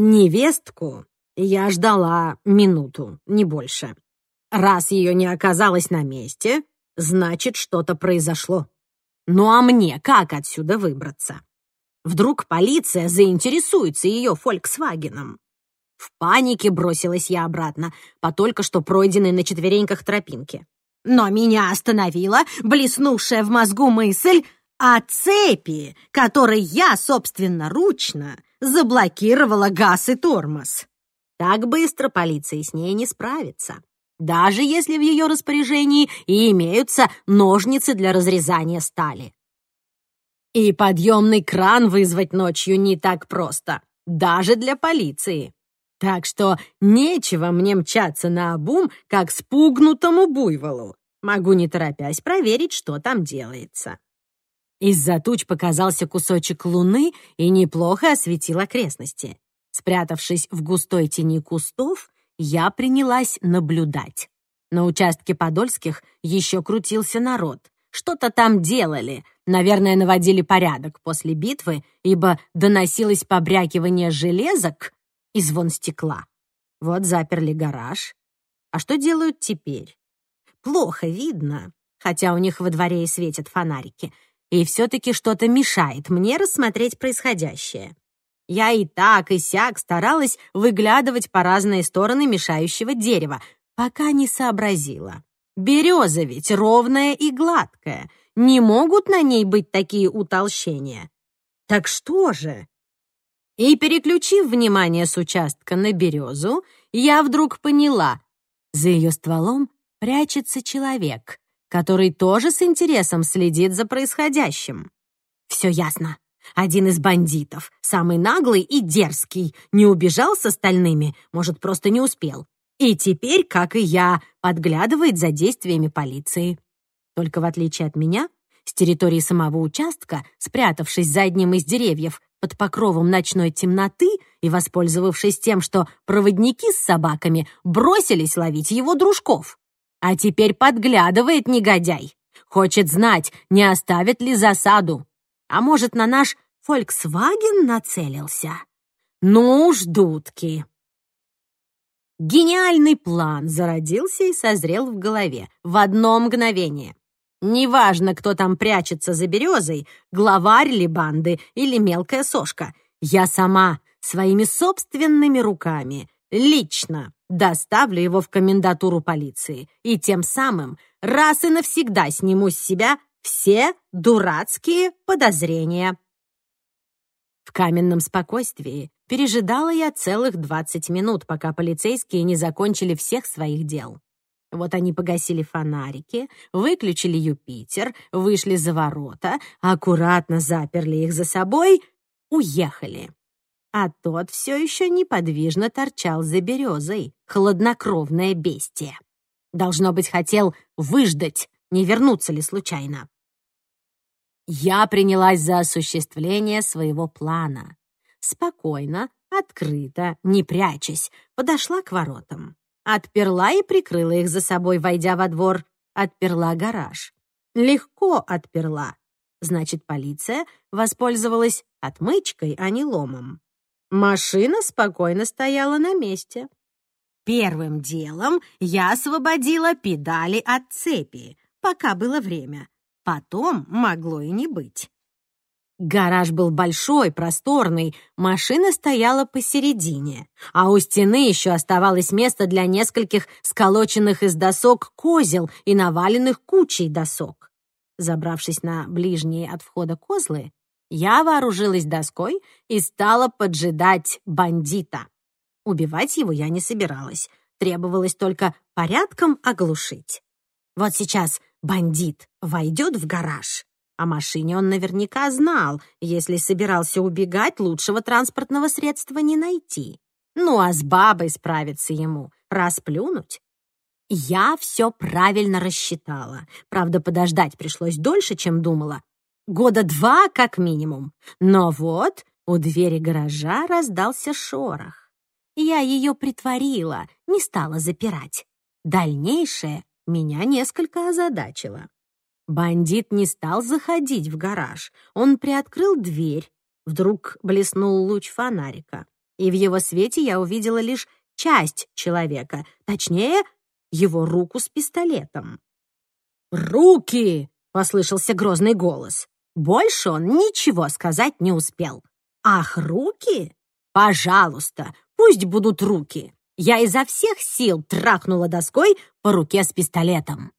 Невестку я ждала минуту, не больше. Раз ее не оказалось на месте, значит, что-то произошло. Ну а мне как отсюда выбраться? Вдруг полиция заинтересуется ее «Фольксвагеном». В панике бросилась я обратно по только что пройденной на четвереньках тропинке. Но меня остановила блеснувшая в мозгу мысль о цепи, которой я собственноручно заблокировала газ и тормоз. Так быстро полиция с ней не справится, даже если в ее распоряжении и имеются ножницы для разрезания стали. И подъемный кран вызвать ночью не так просто, даже для полиции. Так что нечего мне мчаться на обум, как спугнутому буйволу. Могу, не торопясь, проверить, что там делается. Из-за туч показался кусочек луны и неплохо осветил окрестности. Спрятавшись в густой тени кустов, я принялась наблюдать. На участке Подольских еще крутился народ. Что-то там делали, наверное, наводили порядок после битвы, ибо доносилось побрякивание железок и звон стекла. Вот заперли гараж. А что делают теперь? Плохо видно, хотя у них во дворе и светят фонарики. И все-таки что-то мешает мне рассмотреть происходящее. Я и так, и сяк старалась выглядывать по разные стороны мешающего дерева, пока не сообразила. Береза ведь ровная и гладкая. Не могут на ней быть такие утолщения. Так что же? И, переключив внимание с участка на березу, я вдруг поняла, за ее стволом прячется человек, который тоже с интересом следит за происходящим. Все ясно. Один из бандитов, самый наглый и дерзкий, не убежал с остальными, может, просто не успел. И теперь, как и я, подглядывает за действиями полиции. Только в отличие от меня, с территории самого участка, спрятавшись за одним из деревьев под покровом ночной темноты и воспользовавшись тем, что проводники с собаками бросились ловить его дружков. А теперь подглядывает негодяй. Хочет знать, не оставит ли засаду. А может, на наш «Фольксваген» нацелился? Ну уж, дудки. Гениальный план зародился и созрел в голове в одно мгновение. Неважно, кто там прячется за березой, главарь ли банды или мелкая сошка, я сама своими собственными руками лично доставлю его в комендатуру полиции и тем самым раз и навсегда сниму с себя все дурацкие подозрения. В каменном спокойствии пережидала я целых 20 минут, пока полицейские не закончили всех своих дел. Вот они погасили фонарики, выключили Юпитер, вышли за ворота, аккуратно заперли их за собой, уехали а тот все еще неподвижно торчал за березой, хладнокровное бестие. Должно быть, хотел выждать, не вернуться ли случайно. Я принялась за осуществление своего плана. Спокойно, открыто, не прячась, подошла к воротам. Отперла и прикрыла их за собой, войдя во двор. Отперла гараж. Легко отперла. Значит, полиция воспользовалась отмычкой, а не ломом. Машина спокойно стояла на месте. Первым делом я освободила педали от цепи, пока было время. Потом могло и не быть. Гараж был большой, просторный, машина стояла посередине, а у стены еще оставалось место для нескольких сколоченных из досок козел и наваленных кучей досок. Забравшись на ближние от входа козлы, я вооружилась доской и стала поджидать бандита. Убивать его я не собиралась. Требовалось только порядком оглушить. Вот сейчас бандит войдет в гараж. О машине он наверняка знал. Если собирался убегать, лучшего транспортного средства не найти. Ну а с бабой справиться ему. Расплюнуть. Я все правильно рассчитала. Правда, подождать пришлось дольше, чем думала. Года два как минимум. Но вот у двери гаража раздался шорох. Я ее притворила, не стала запирать. Дальнейшее меня несколько озадачило. Бандит не стал заходить в гараж. Он приоткрыл дверь. Вдруг блеснул луч фонарика. и в его свете я увидела лишь часть человека, точнее, его руку с пистолетом. «Руки!» — послышался грозный голос. Больше он ничего сказать не успел. «Ах, руки? Пожалуйста, пусть будут руки!» Я изо всех сил трахнула доской по руке с пистолетом.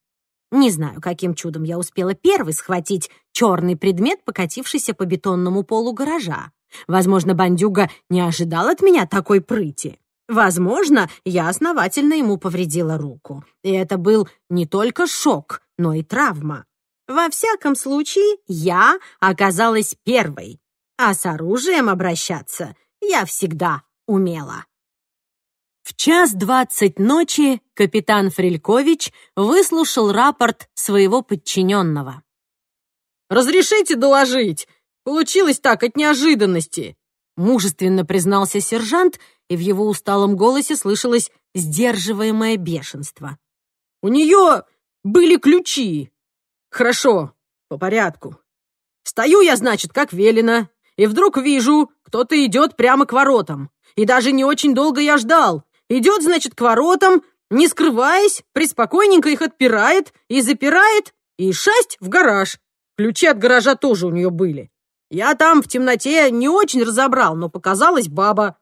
Не знаю, каким чудом я успела первой схватить черный предмет, покатившийся по бетонному полу гаража. Возможно, бандюга не ожидал от меня такой прыти. Возможно, я основательно ему повредила руку. И это был не только шок, но и травма. Во всяком случае, я оказалась первой, а с оружием обращаться я всегда умела. В час двадцать ночи капитан Фрелькович выслушал рапорт своего подчиненного. «Разрешите доложить? Получилось так от неожиданности!» Мужественно признался сержант, и в его усталом голосе слышалось сдерживаемое бешенство. «У нее были ключи!» «Хорошо, по порядку. Стою я, значит, как велено, и вдруг вижу, кто-то идет прямо к воротам. И даже не очень долго я ждал. Идет, значит, к воротам, не скрываясь, приспокойненько их отпирает и запирает, и шасть в гараж. Ключи от гаража тоже у нее были. Я там в темноте не очень разобрал, но показалась баба.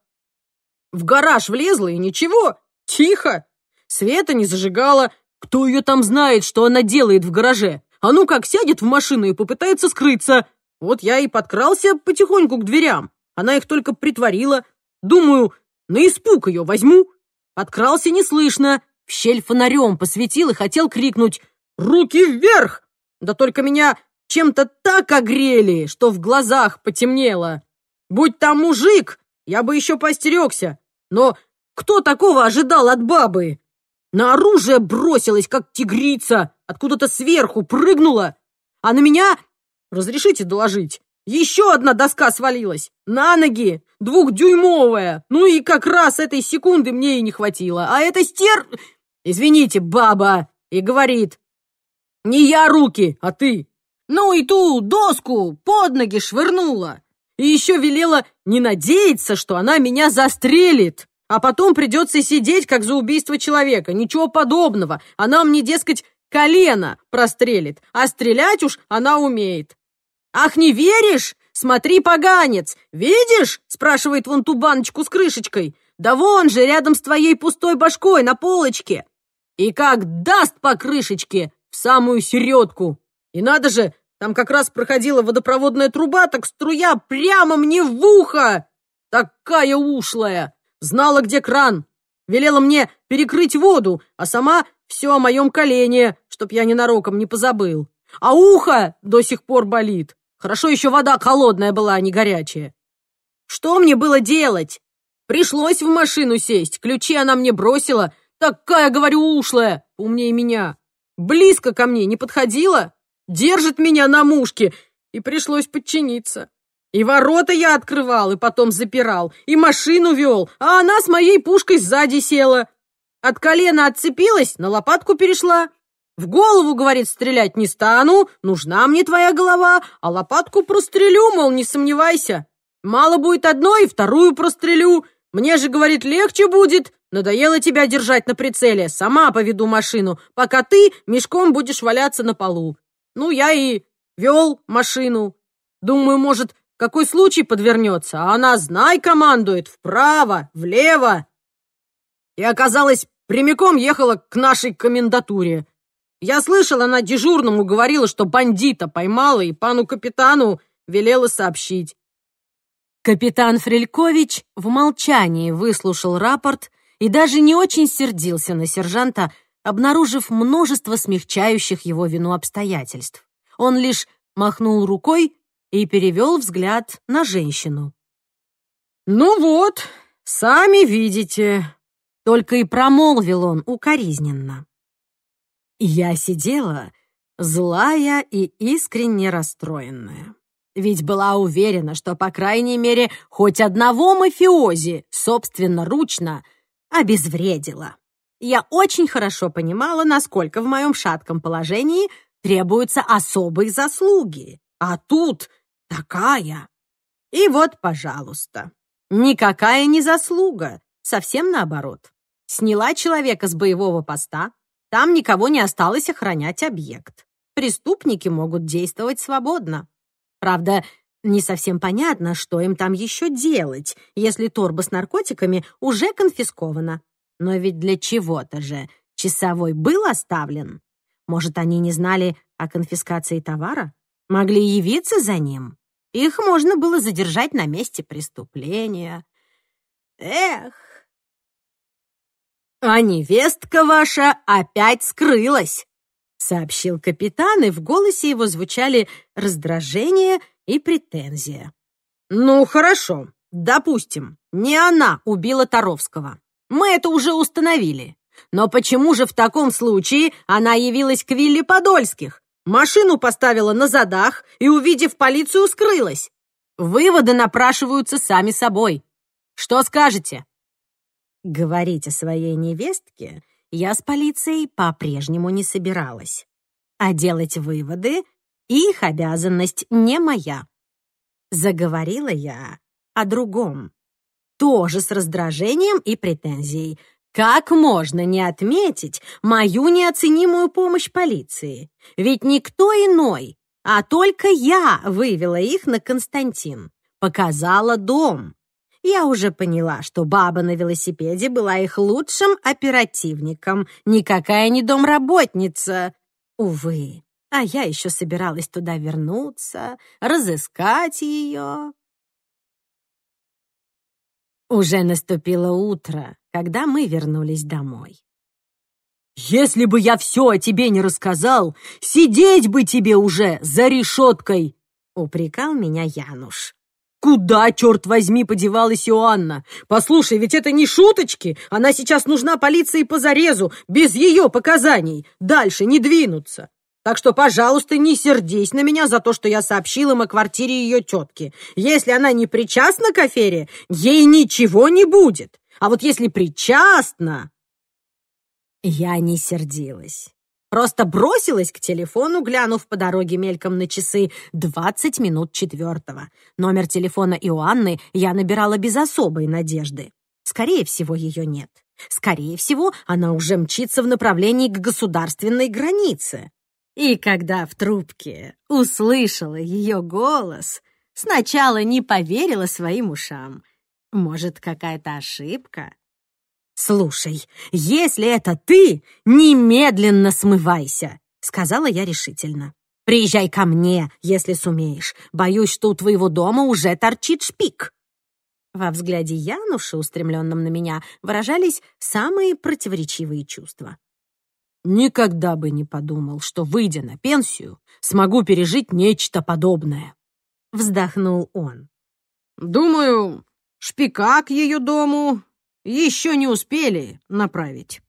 В гараж влезла и ничего, тихо. Света не зажигала. Кто ее там знает, что она делает в гараже? А ну как сядет в машину и попытается скрыться. Вот я и подкрался потихоньку к дверям. Она их только притворила. Думаю, на испуг ее возьму. Подкрался неслышно. В щель фонарем посветил и хотел крикнуть «Руки вверх!» Да только меня чем-то так огрели, что в глазах потемнело. Будь там мужик, я бы еще постерегся. Но кто такого ожидал от бабы? На оружие бросилась, как тигрица, откуда-то сверху прыгнула. А на меня, разрешите доложить, еще одна доска свалилась. На ноги, двухдюймовая. Ну и как раз этой секунды мне и не хватило. А эта стер... Извините, баба. И говорит, не я руки, а ты. Ну и ту доску под ноги швырнула. И еще велела не надеяться, что она меня застрелит. А потом придется сидеть, как за убийство человека. Ничего подобного. Она мне, дескать, колено прострелит. А стрелять уж она умеет. «Ах, не веришь? Смотри, поганец! Видишь?» спрашивает вон ту баночку с крышечкой. «Да вон же, рядом с твоей пустой башкой на полочке!» И как даст по крышечке в самую середку. И надо же, там как раз проходила водопроводная труба, так струя прямо мне в ухо! Такая ушлая! Знала, где кран. Велела мне перекрыть воду, а сама все о моем колене, чтоб я ненароком не позабыл. А ухо до сих пор болит. Хорошо еще вода холодная была, а не горячая. Что мне было делать? Пришлось в машину сесть, ключи она мне бросила. Такая, говорю, ушлая, умнее меня. Близко ко мне не подходила, держит меня на мушке, и пришлось подчиниться. И ворота я открывал, и потом запирал, и машину вел, а она с моей пушкой сзади села. От колена отцепилась, на лопатку перешла. В голову, говорит, стрелять не стану, нужна мне твоя голова, а лопатку прострелю, мол, не сомневайся. Мало будет одной, вторую прострелю. Мне же, говорит, легче будет. Надоело тебя держать на прицеле, сама поведу машину, пока ты мешком будешь валяться на полу. Ну, я и вел машину. Думаю, может, какой случай подвернется, а она, знай, командует вправо, влево. И оказалось, прямиком ехала к нашей комендатуре. Я слышал, она дежурному говорила, что бандита поймала и пану капитану велела сообщить. Капитан Фрелькович в молчании выслушал рапорт и даже не очень сердился на сержанта, обнаружив множество смягчающих его вину обстоятельств. Он лишь махнул рукой и перевел взгляд на женщину. «Ну вот, сами видите», — только и промолвил он укоризненно. Я сидела, злая и искренне расстроенная. Ведь была уверена, что, по крайней мере, хоть одного мафиози собственноручно обезвредила. Я очень хорошо понимала, насколько в моем шатком положении требуются особые заслуги. А тут такая. И вот, пожалуйста. Никакая не заслуга, совсем наоборот. Сняла человека с боевого поста, там никого не осталось охранять объект. Преступники могут действовать свободно. Правда, не совсем понятно, что им там еще делать, если торба с наркотиками уже конфискована. Но ведь для чего-то же часовой был оставлен. Может, они не знали о конфискации товара? Могли явиться за ним? Их можно было задержать на месте преступления. Эх! А невестка ваша опять скрылась, сообщил капитан, и в голосе его звучали раздражение и претензия. Ну, хорошо, допустим, не она убила Таровского. Мы это уже установили. Но почему же в таком случае она явилась к вилле Подольских? Машину поставила на задах и, увидев полицию, скрылась. Выводы напрашиваются сами собой. Что скажете? Говорить о своей невестке я с полицией по-прежнему не собиралась. А делать выводы — их обязанность не моя. Заговорила я о другом. Тоже с раздражением и претензией. Как можно не отметить мою неоценимую помощь полиции? Ведь никто иной, а только я вывела их на Константин, показала дом. Я уже поняла, что баба на велосипеде была их лучшим оперативником, никакая не домработница. Увы, а я еще собиралась туда вернуться, разыскать ее. Уже наступило утро, когда мы вернулись домой. «Если бы я все о тебе не рассказал, сидеть бы тебе уже за решеткой!» — упрекал меня Януш. «Куда, черт возьми, подевалась Иоанна? Послушай, ведь это не шуточки. Она сейчас нужна полиции по зарезу, без ее показаний. Дальше не двинуться. Так что, пожалуйста, не сердись на меня за то, что я сообщил им о квартире ее тетки. Если она не причастна к афере, ей ничего не будет. А вот если причастна...» Я не сердилась. Просто бросилась к телефону, глянув по дороге мельком на часы двадцать минут четвертого. Номер телефона Иоанны я набирала без особой надежды. Скорее всего, ее нет. Скорее всего, она уже мчится в направлении к государственной границе. И когда в трубке услышала ее голос, сначала не поверила своим ушам. Может, какая-то ошибка? «Слушай, если это ты, немедленно смывайся!» — сказала я решительно. «Приезжай ко мне, если сумеешь. Боюсь, что у твоего дома уже торчит шпик». Во взгляде Януша, устремленном на меня, выражались самые противоречивые чувства. Никогда бы не подумал, что, выйдя на пенсию, смогу пережить нечто подобное. Вздохнул он. Думаю, шпика к ее дому еще не успели направить.